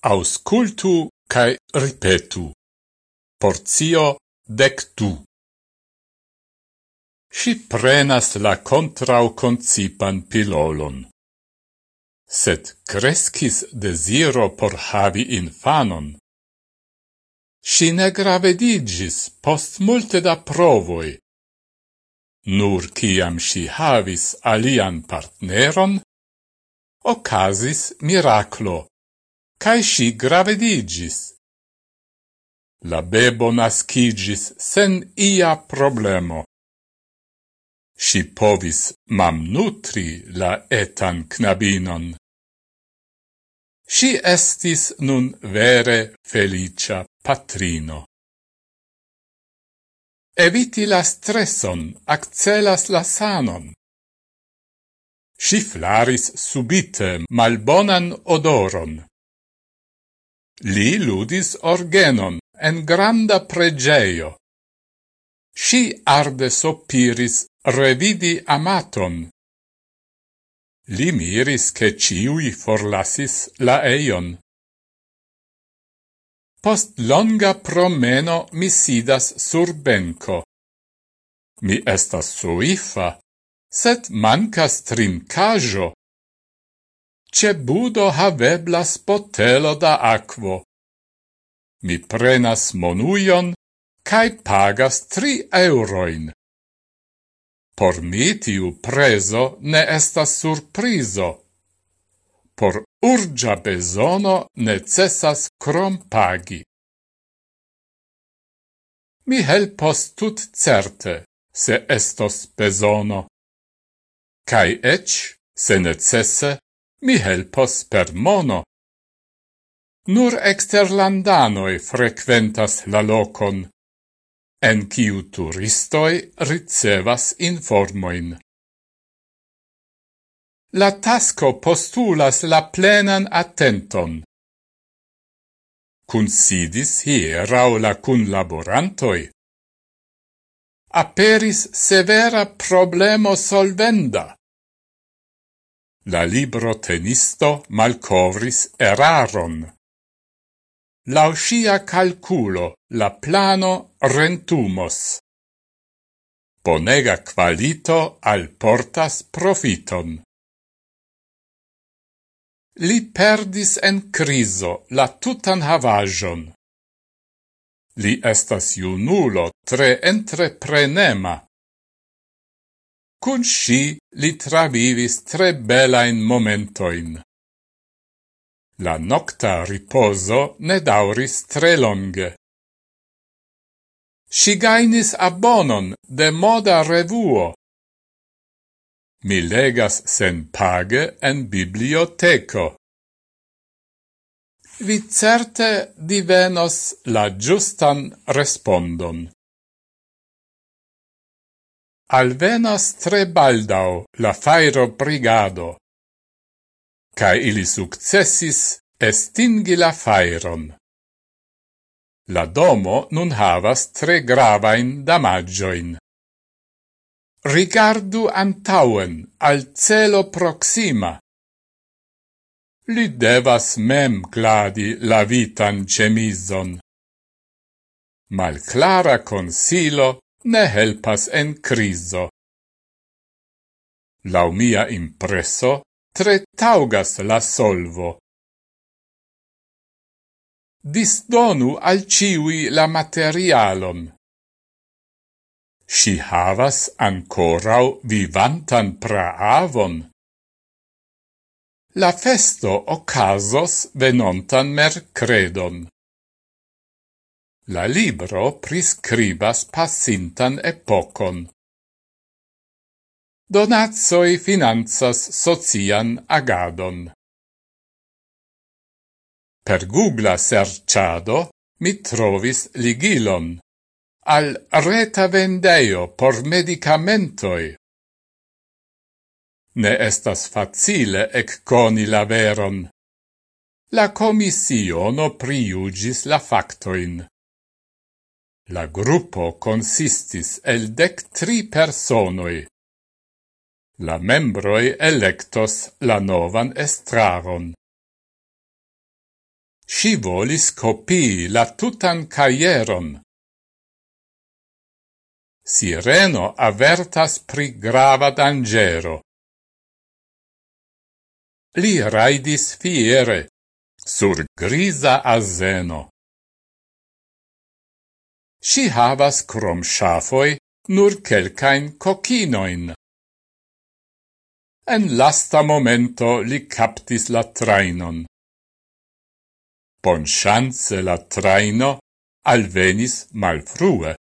Auscultu cae ripetu. Porzio dectu. Si prenas la contrau concipan pilolon. Sed crescis desiro por havi infanon. Si ne gravedigis post multe da provoi. Nur ciam si havis alian partneron, ocasis miraclo cae si gravedigis. La bebo nascigis sen ia problemo. Si povis mam nutri la etan knabinon. Si estis nun vere felicia patrino. Eviti la stresson accelas la sanon. Si flaris subite malbonan odoron. Li ludis orgenon en granda pregeio. Si arde sopiris revidi amaton. Li miris che ciui forlasis la eion. Post longa promeno mi sidas sur benco. Mi estas suifa, sed mancas trincajo ce budo haveblas botelo da aquo. Mi prenas monuion, cae pagas tri euroin. Por mi tiu preso ne estas surprizo. Por urgia besono necessas crom pagi. Mi helpos tut certe, se estos besono. Cae ec, se necesse, mi helpos per mono. Nur exterlandanoi frequentas la locon, en kiu turistoi ricevas informoin. La tasco postulas la plenan attenton. Considis hierau la cunlaborantoi. Aperis severa problemo solvenda la libro tenisto malcovris eraron. Lau scia calculo la plano rentumos. Bonega qualito al portas profiton. Li perdis en criso la tutan havajon. Li estas junulo tre entreprenema Cun si li travivis tre belain momentoin. La nocta riposo ne dauris tre longe. Si gainis abbonon de moda revuo. Mi legas sen page en biblioteco. Vi certe divenos la giustan respondon alvenas tre baldau la fairo brigado. Cae ili successis estingi la fairon. La domo nun havas tre gravain damagioin. Rigardu antauen al celo proxima. Li devas mem cladi la vitan cemison. Malclara consilo ne helpas en criso. Lau mia impresso, tre taugas la solvo. Disdonu al ciui la materialon. Si havas ancorau vivantan praavon. La festo ocasos venontan mercredon. La libro prescribas passintan epocon. Donatsoi finanzas socian agadon. Per Google serciado mi trovis ligilon al reta vendeio por medicamentoi. Ne estas facile ecconi la veron. La commissiono priugis la factoin. La gruppo consistis el dec tri personoi. La membroi electos la novan estraron. Si volis copii la tutan caieron. Sireno avertas pri grava dangero. Li raidis fiere sur grisa azeno. Si havas krom schafoi nur quelcain cochinoin. En lasta momento li captis la trainon. Bon chance la traino alvenis malfrue.